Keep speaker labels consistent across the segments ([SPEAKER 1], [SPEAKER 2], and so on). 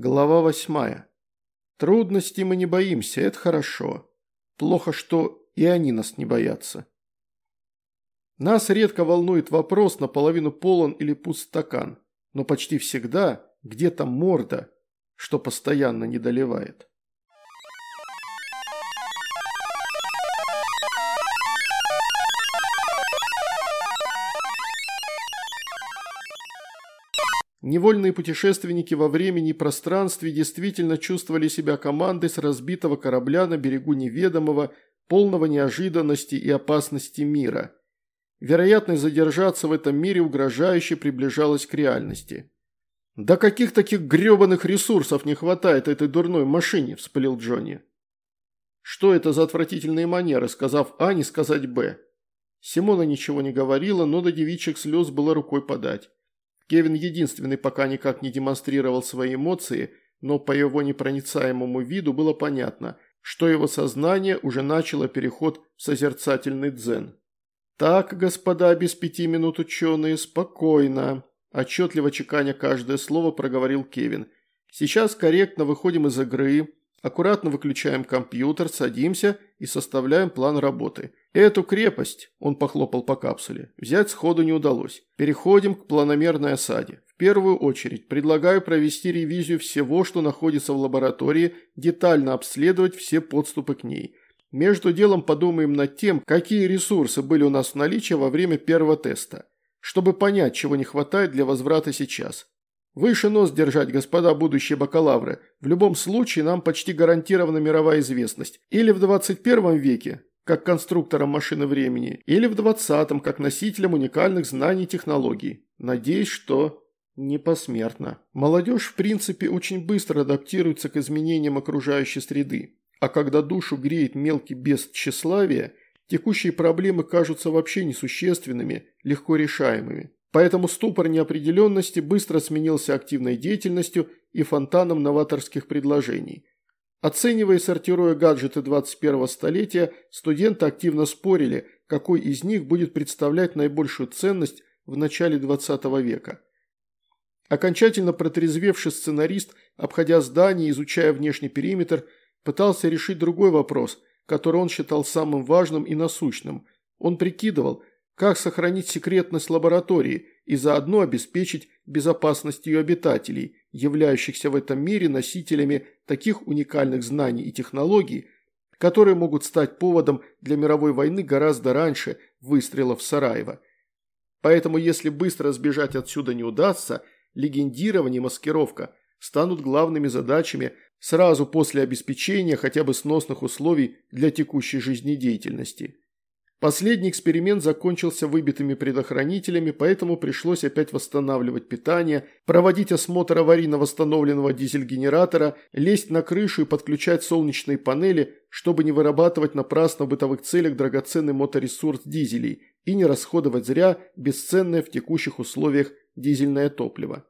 [SPEAKER 1] Глава восьмая. Трудностей мы не боимся, это хорошо. Плохо, что и они нас не боятся. Нас редко волнует вопрос, наполовину полон или пуст стакан, но почти всегда где-то морда, что постоянно не доливает. Невольные путешественники во времени и пространстве действительно чувствовали себя командой с разбитого корабля на берегу неведомого, полного неожиданности и опасности мира. Вероятность задержаться в этом мире угрожающе приближалась к реальности. «Да каких таких гребаных ресурсов не хватает этой дурной машине?» – вспылил Джонни. «Что это за отвратительные манеры?» – сказав А, не сказать Б. Симона ничего не говорила, но до девичьих слез было рукой подать. Кевин единственный пока никак не демонстрировал свои эмоции, но по его непроницаемому виду было понятно, что его сознание уже начало переход в созерцательный дзен. «Так, господа, без пяти минут ученые, спокойно», – отчетливо чеканя каждое слово проговорил Кевин. «Сейчас корректно выходим из игры, аккуратно выключаем компьютер, садимся и составляем план работы. Эту крепость, он похлопал по капсуле, взять сходу не удалось. Переходим к планомерной осаде. В первую очередь предлагаю провести ревизию всего, что находится в лаборатории, детально обследовать все подступы к ней. Между делом подумаем над тем, какие ресурсы были у нас в наличии во время первого теста, чтобы понять, чего не хватает для возврата сейчас. Выше нос держать, господа будущие бакалавры. В любом случае нам почти гарантирована мировая известность. Или в 21 веке, как конструктором машины времени, или в 20-м, как носителем уникальных знаний и технологий. Надеюсь, что не посмертно. Молодежь, в принципе, очень быстро адаптируется к изменениям окружающей среды. А когда душу греет мелкий бес тщеславия, текущие проблемы кажутся вообще несущественными, легко решаемыми. Поэтому ступор неопределенности быстро сменился активной деятельностью и фонтаном новаторских предложений – Оценивая и сортируя гаджеты 21-го столетия, студенты активно спорили, какой из них будет представлять наибольшую ценность в начале 20 века. Окончательно протрезвевший сценарист, обходя здание и изучая внешний периметр, пытался решить другой вопрос, который он считал самым важным и насущным. Он прикидывал, как сохранить секретность лаборатории и заодно обеспечить безопасность ее обитателей, являющихся в этом мире носителями таких уникальных знаний и технологий, которые могут стать поводом для мировой войны гораздо раньше выстрелов Сараева. Поэтому если быстро сбежать отсюда не удастся, легендирование и маскировка станут главными задачами сразу после обеспечения хотя бы сносных условий для текущей жизнедеятельности. Последний эксперимент закончился выбитыми предохранителями, поэтому пришлось опять восстанавливать питание, проводить осмотр аварийно восстановленного дизель-генератора, лезть на крышу и подключать солнечные панели, чтобы не вырабатывать напрасно в бытовых целях драгоценный моторесурс дизелей и не расходовать зря бесценное в текущих условиях дизельное топливо.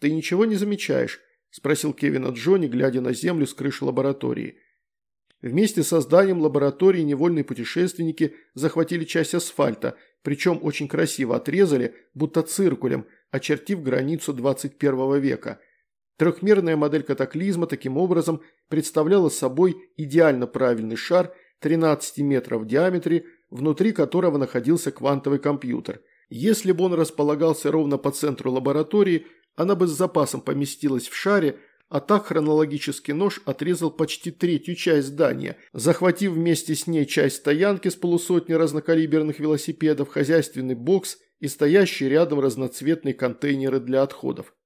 [SPEAKER 1] «Ты ничего не замечаешь?» – спросил Кевин от Джонни, глядя на землю с крыши лаборатории. Вместе с созданием лаборатории невольные путешественники захватили часть асфальта, причем очень красиво отрезали, будто циркулем, очертив границу 21 века. Трехмерная модель катаклизма таким образом представляла собой идеально правильный шар 13 метров в диаметре, внутри которого находился квантовый компьютер. Если бы он располагался ровно по центру лаборатории, она бы с запасом поместилась в шаре, а так хронологический нож отрезал почти третью часть здания, захватив вместе с ней часть стоянки с полусотни разнокалиберных велосипедов, хозяйственный бокс и стоящие рядом разноцветные контейнеры для отходов.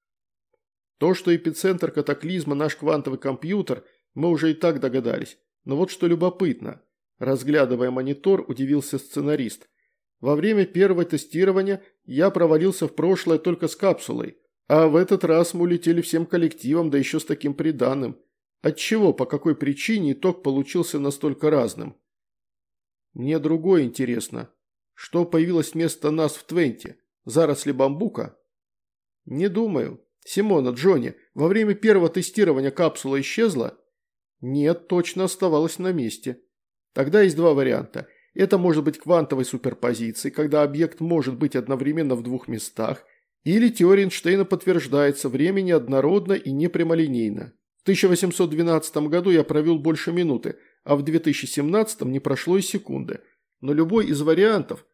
[SPEAKER 1] То, что эпицентр катаклизма наш квантовый компьютер, мы уже и так догадались. Но вот что любопытно. Разглядывая монитор, удивился сценарист. Во время первого тестирования я провалился в прошлое только с капсулой – а в этот раз мы улетели всем коллективом, да еще с таким приданным. Отчего, по какой причине итог получился настолько разным? Мне другое интересно. Что появилось вместо нас в Твенте? Заросли бамбука? Не думаю. Симона, Джонни, во время первого тестирования капсула исчезла? Нет, точно оставалась на месте. Тогда есть два варианта. Это может быть квантовой суперпозицией, когда объект может быть одновременно в двух местах – Или теория Эйнштейна подтверждается, время неоднородно и непрямолинейно. В 1812 году я провел больше минуты, а в 2017 не прошло и секунды. Но любой из вариантов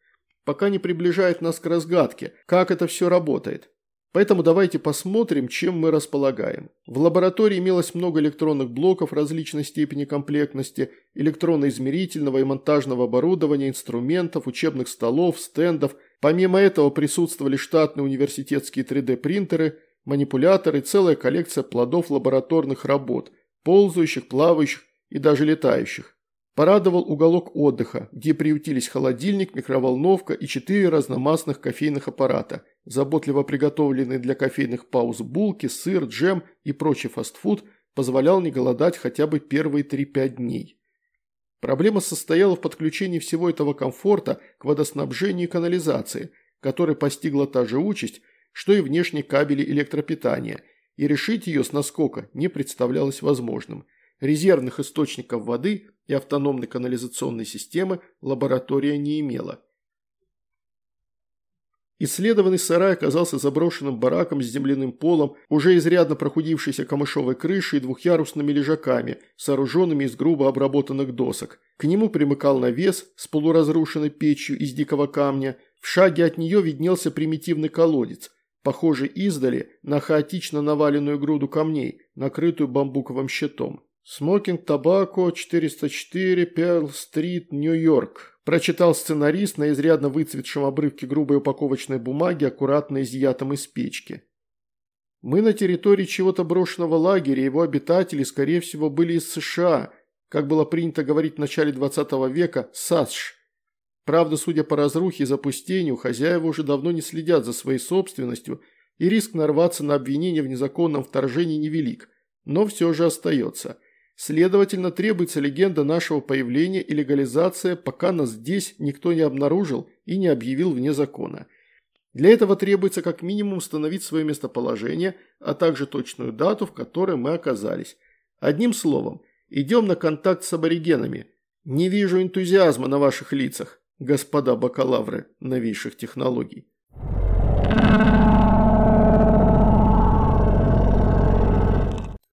[SPEAKER 1] пока не приближает нас к разгадке, как это все работает. Поэтому давайте посмотрим, чем мы располагаем. В лаборатории имелось много электронных блоков различной степени комплектности, электронно-измерительного и монтажного оборудования, инструментов, учебных столов, стендов. Помимо этого присутствовали штатные университетские 3D-принтеры, манипуляторы, целая коллекция плодов лабораторных работ, ползающих, плавающих и даже летающих. Порадовал уголок отдыха, где приютились холодильник, микроволновка и четыре разномастных кофейных аппарата, заботливо приготовленные для кофейных пауз булки, сыр, джем и прочий фастфуд позволял не голодать хотя бы первые 3-5 дней. Проблема состояла в подключении всего этого комфорта к водоснабжению и канализации, которой постигла та же участь, что и внешние кабели электропитания, и решить ее с наскока не представлялось возможным. Резервных источников воды и автономной канализационной системы лаборатория не имела. Исследованный сарай оказался заброшенным бараком с земляным полом, уже изрядно прохудившейся камышовой крышей и двухъярусными лежаками, сооруженными из грубо обработанных досок. К нему примыкал навес с полуразрушенной печью из дикого камня. В шаге от нее виднелся примитивный колодец, похожий издали на хаотично наваленную груду камней, накрытую бамбуковым щитом. «Смокинг Табако, 404, Перл-стрит, Нью-Йорк», прочитал сценарист на изрядно выцветшем обрывке грубой упаковочной бумаги, аккуратно изъятом из печки. «Мы на территории чего-то брошенного лагеря, его обитатели, скорее всего, были из США, как было принято говорить в начале 20 века, САСШ. Правда, судя по разрухе и запустению, хозяева уже давно не следят за своей собственностью, и риск нарваться на обвинение в незаконном вторжении невелик, но все же остается». Следовательно, требуется легенда нашего появления и легализация, пока нас здесь никто не обнаружил и не объявил вне закона. Для этого требуется как минимум установить свое местоположение, а также точную дату, в которой мы оказались. Одним словом, идем на контакт с аборигенами. Не вижу энтузиазма на ваших лицах, господа бакалавры новейших технологий.